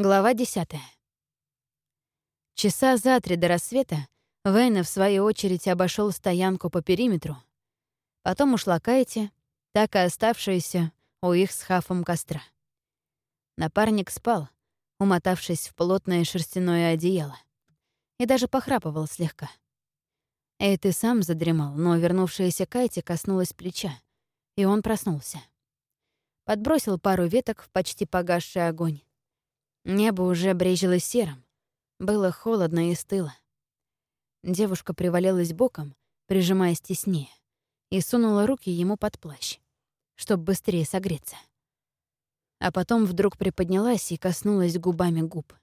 Глава 10. Часа за три до рассвета Вейна, в свою очередь, обошел стоянку по периметру. Потом ушла Кайти, так и оставшаяся у их с Хафом костра. Напарник спал, умотавшись в плотное шерстяное одеяло, и даже похрапывал слегка. Эйт и сам задремал, но вернувшаяся Кайти коснулась плеча, и он проснулся. Подбросил пару веток в почти погасший огонь Небо уже брежило серым. Было холодно и стыло. Девушка привалилась боком, прижимаясь теснее, и сунула руки ему под плащ, чтобы быстрее согреться. А потом вдруг приподнялась и коснулась губами губ.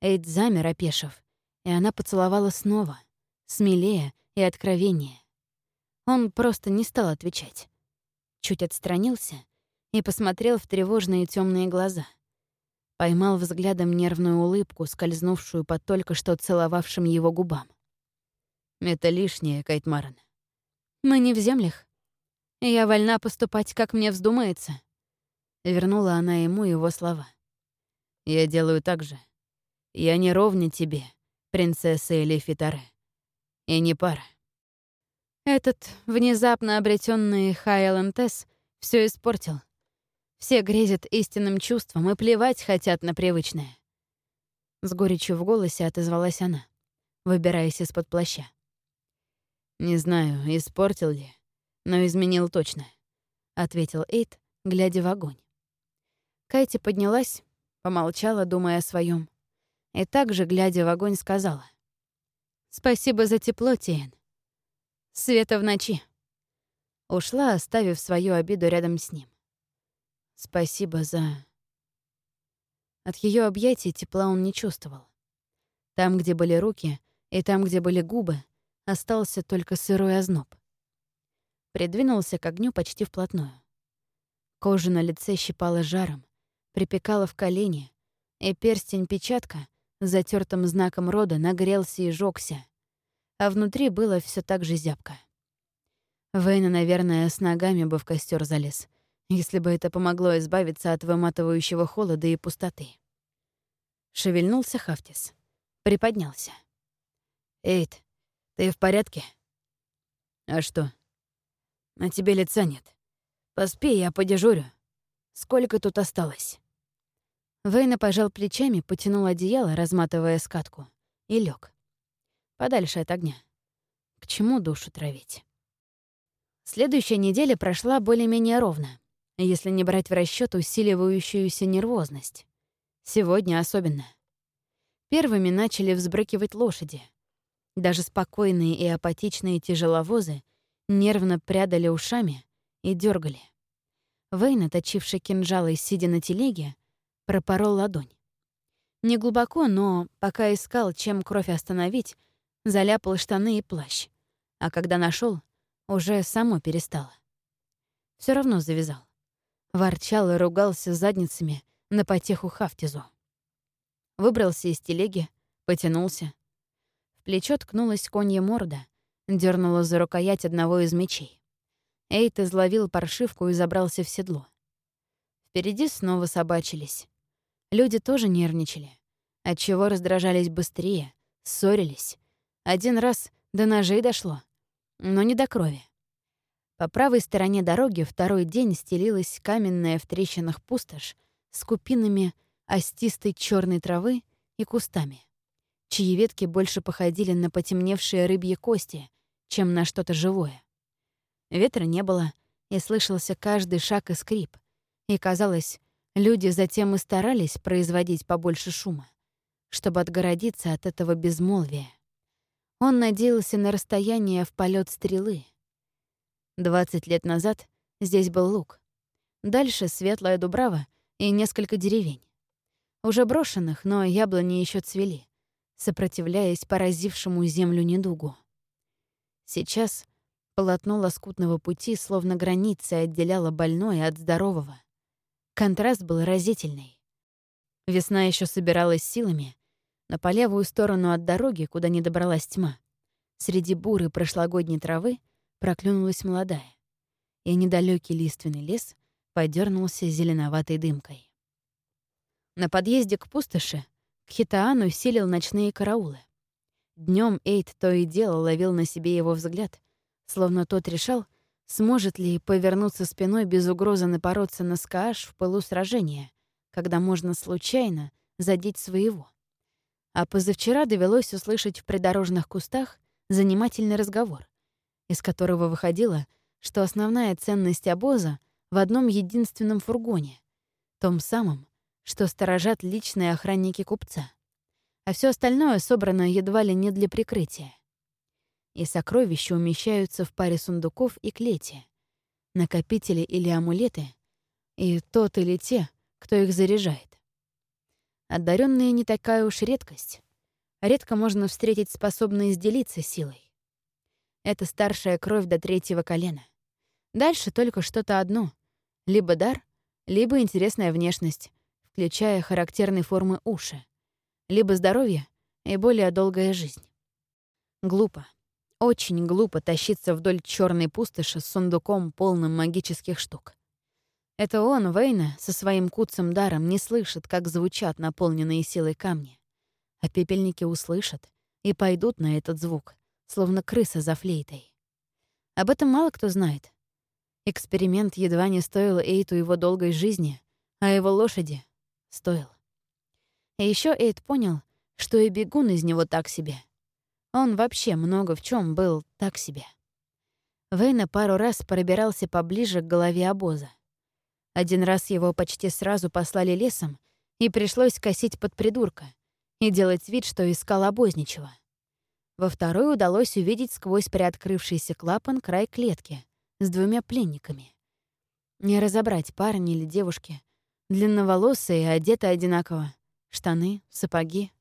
Эйд замер, опешив, и она поцеловала снова, смелее и откровеннее. Он просто не стал отвечать. Чуть отстранился и посмотрел в тревожные темные глаза. Поймал взглядом нервную улыбку, скользнувшую по только что целовавшим его губам. «Это лишнее, Кайтмаран». «Мы не в землях. Я вольна поступать, как мне вздумается». Вернула она ему его слова. «Я делаю так же. Я не ровня тебе, принцесса Элифитаре. И не пара». Этот внезапно обретенный Хайлантес все испортил. Все грезят истинным чувством и плевать хотят на привычное. С горечью в голосе отозвалась она, выбираясь из-под плаща. «Не знаю, испортил ли, но изменил точно», — ответил Эйт, глядя в огонь. Кайти поднялась, помолчала, думая о своем, и также, глядя в огонь, сказала. «Спасибо за тепло, Тиен. Света в ночи». Ушла, оставив свою обиду рядом с ним. Спасибо за... От ее объятий тепла он не чувствовал. Там, где были руки, и там, где были губы, остался только сырой озноб. Придвинулся к огню почти вплотную. Кожа на лице щипала жаром, припекала в колени, и перстень-печатка с затертым знаком рода нагрелся и жёгся, а внутри было все так же зябко. Вейна, наверное, с ногами бы в костер залез, если бы это помогло избавиться от выматывающего холода и пустоты. Шевельнулся Хафтис. Приподнялся. «Эйд, ты в порядке?» «А что?» «На тебе лица нет. Поспи, я подежурю. Сколько тут осталось?» Вейна пожал плечами, потянул одеяло, разматывая скатку, и лег. Подальше от огня. К чему душу травить? Следующая неделя прошла более-менее ровно если не брать в расчет усиливающуюся нервозность. Сегодня особенно. Первыми начали взбрыкивать лошади. Даже спокойные и апатичные тяжеловозы нервно прядали ушами и дергали. Вейн, точивший кинжал и сидя на телеге, пропорол ладонь. Не глубоко, но пока искал, чем кровь остановить, заляпал штаны и плащ. А когда нашел, уже само перестало. Все равно завязал. Ворчал и ругался задницами на потеху Хафтизу. Выбрался из телеги, потянулся. В плечо ткнулась конья морда, дернула за рукоять одного из мечей. Эйт изловил паршивку и забрался в седло. Впереди снова собачились. Люди тоже нервничали, отчего раздражались быстрее, ссорились. Один раз до ножей дошло, но не до крови. По правой стороне дороги второй день стелилась каменная в трещинах пустошь с купинами остистой черной травы и кустами, чьи ветки больше походили на потемневшие рыбьи кости, чем на что-то живое. Ветра не было, и слышался каждый шаг и скрип, и, казалось, люди затем и старались производить побольше шума, чтобы отгородиться от этого безмолвия. Он надеялся на расстояние в полет стрелы — Двадцать лет назад здесь был луг. Дальше светлая дубрава и несколько деревень. Уже брошенных, но яблони еще цвели, сопротивляясь поразившему землю недугу. Сейчас полотно лоскутного пути словно граница отделяло больное от здорового. Контраст был разительный. Весна еще собиралась силами, но по левую сторону от дороги, куда не добралась тьма, среди буры прошлогодней травы — проклюнулась молодая, и недалекий лиственный лес подернулся зеленоватой дымкой. На подъезде к пустоши Кхитаан усилил ночные караулы. Днем Эйд то и дело ловил на себе его взгляд, словно тот решал, сможет ли повернуться спиной без угрозы напороться на скааш в пылу сражения, когда можно случайно задеть своего. А позавчера довелось услышать в придорожных кустах занимательный разговор, из которого выходило, что основная ценность обоза в одном единственном фургоне, том самом, что сторожат личные охранники купца. А все остальное собрано едва ли не для прикрытия. И сокровища умещаются в паре сундуков и клети, накопители или амулеты, и тот или те, кто их заряжает. Одаренные не такая уж редкость. Редко можно встретить способные сделиться силой. Это старшая кровь до третьего колена. Дальше только что-то одно. Либо дар, либо интересная внешность, включая характерные формы уши, либо здоровье и более долгая жизнь. Глупо. Очень глупо тащиться вдоль черной пустоши с сундуком, полным магических штук. Это он, Вейна, со своим куцым даром не слышит, как звучат наполненные силой камни. А пепельники услышат и пойдут на этот звук, словно крыса за флейтой. Об этом мало кто знает. Эксперимент едва не стоил Эйту его долгой жизни, а его лошади Стоил. И еще Эйд понял, что и бегун из него так себе. Он вообще много в чем был так себе. Вейна пару раз пробирался поближе к голове обоза. Один раз его почти сразу послали лесом, и пришлось косить под придурка и делать вид, что искал обозничего. Во второй удалось увидеть сквозь приоткрывшийся клапан край клетки с двумя пленниками. Не разобрать, парни или девушки, Длинноволосые, одеты одинаково. Штаны, сапоги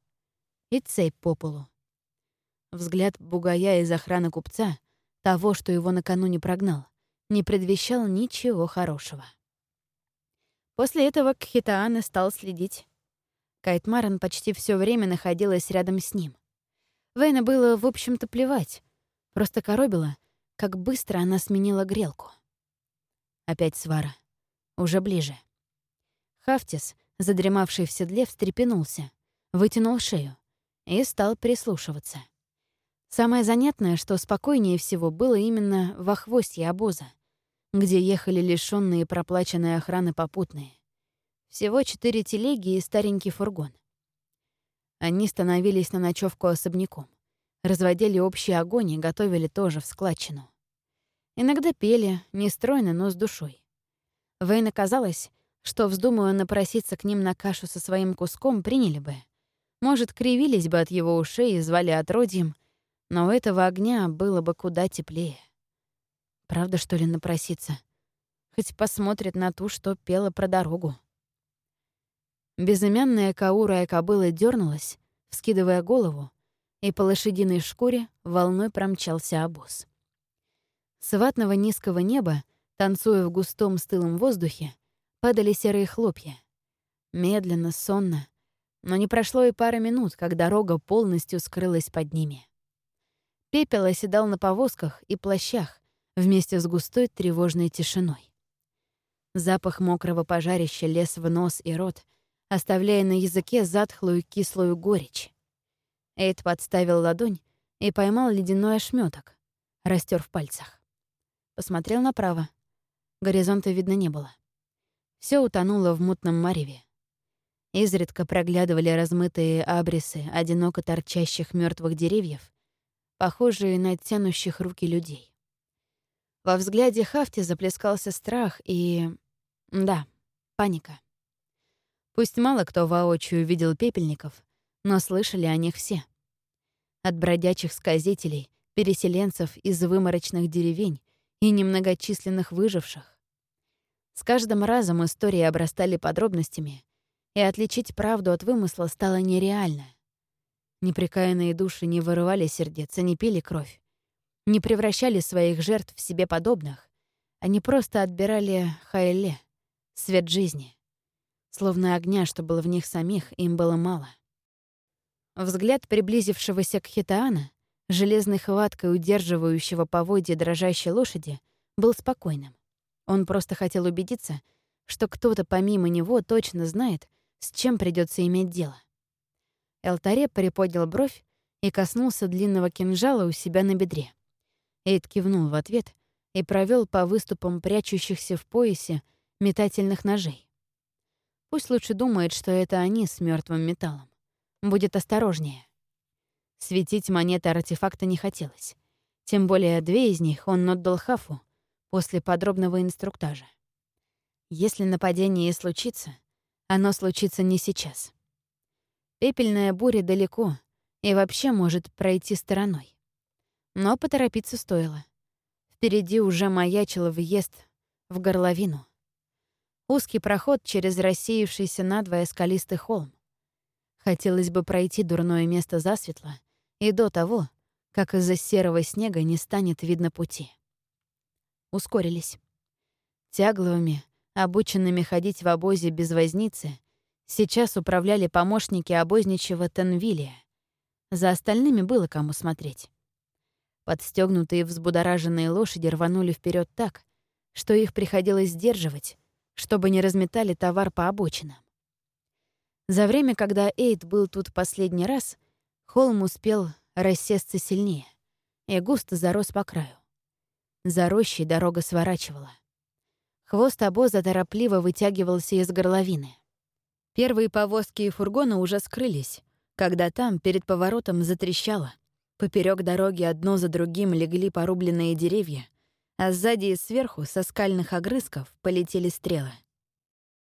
и цепь по полу. Взгляд бугая из охраны купца, того, что его накануне прогнал, не предвещал ничего хорошего. После этого Кхитаана стал следить. Кайтмаран почти все время находилась рядом с ним. Вейна было, в общем-то, плевать. Просто коробила, как быстро она сменила грелку. Опять свара. Уже ближе. Хафтис, задремавший в седле, встрепенулся, вытянул шею и стал прислушиваться. Самое занятное, что спокойнее всего было именно в охвостье обоза, где ехали лишённые проплаченной охраны попутные. Всего четыре телеги и старенький фургон. Они становились на ночевку особняком, разводили общий огонь и готовили тоже в складчину. Иногда пели, нестройно, но с душой. Вейн казалось, что, вздумаю напроситься к ним на кашу со своим куском, приняли бы. Может, кривились бы от его ушей и звали отродьем, но у этого огня было бы куда теплее. Правда, что ли, напроситься? Хоть посмотрит на ту, что пела про дорогу. Безымянная каурая кобыла дернулась, вскидывая голову, и по лошадиной шкуре волной промчался обоз. С ватного низкого неба, танцуя в густом стылом воздухе, падали серые хлопья. Медленно, сонно. Но не прошло и пары минут, как дорога полностью скрылась под ними. Пепел оседал на повозках и плащах вместе с густой тревожной тишиной. Запах мокрого пожарища лез в нос и рот, оставляя на языке затхлую кислую горечь. Эйд подставил ладонь и поймал ледяной ошметок, растер в пальцах. Посмотрел направо. Горизонта видно не было. Все утонуло в мутном мареве. Изредка проглядывали размытые абрисы одиноко торчащих мертвых деревьев, похожие на тянущих руки людей. Во взгляде Хафти заплескался страх и... да, паника. Пусть мало кто воочию видел пепельников, но слышали о них все. От бродячих сказителей, переселенцев из выморочных деревень и немногочисленных выживших, с каждым разом истории обрастали подробностями, и отличить правду от вымысла стало нереально. Непрекаянные души не вырывали сердец не пили кровь, не превращали своих жертв в себе подобных, они просто отбирали хайле, свет жизни. Словно огня, что было в них самих, им было мало. Взгляд приблизившегося к Хитаана, железной хваткой удерживающего поводья дрожащей лошади, был спокойным. Он просто хотел убедиться, что кто-то помимо него точно знает, с чем придется иметь дело. Элтаре приподнял бровь и коснулся длинного кинжала у себя на бедре. Эйд кивнул в ответ и провел по выступам прячущихся в поясе метательных ножей. Пусть лучше думает, что это они с мертвым металлом. Будет осторожнее. Светить монеты артефакта не хотелось. Тем более две из них он отдал Хафу после подробного инструктажа. Если нападение и случится, оно случится не сейчас. Пепельная буря далеко и вообще может пройти стороной. Но поторопиться стоило. Впереди уже маячил въезд в горловину. Узкий проход через рассеявшийся надвое скалистый холм. Хотелось бы пройти дурное место засветло и до того, как из-за серого снега не станет видно пути. Ускорились. Тягловыми, обученными ходить в обозе без возницы, сейчас управляли помощники обозничего Тенвилия. За остальными было кому смотреть. Подстегнутые взбудораженные лошади рванули вперед так, что их приходилось сдерживать, чтобы не разметали товар по обочинам. За время, когда Эйд был тут последний раз, холм успел рассесться сильнее и густо зарос по краю. За рощей дорога сворачивала. Хвост обоза торопливо вытягивался из горловины. Первые повозки и фургоны уже скрылись, когда там, перед поворотом, затрещало. Поперек дороги одно за другим легли порубленные деревья, а сзади и сверху со скальных огрызков полетели стрелы.